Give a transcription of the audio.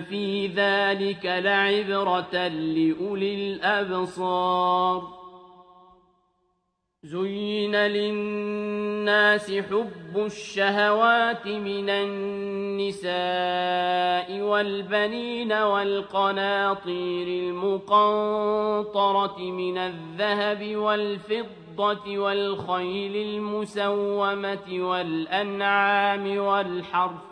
في ذلك لعبرة لأولي الأبصار زين للناس حب الشهوات من النساء والبنين والقناطير المقنطرة من الذهب والفضة والخيل المسومة والأنعام والحرث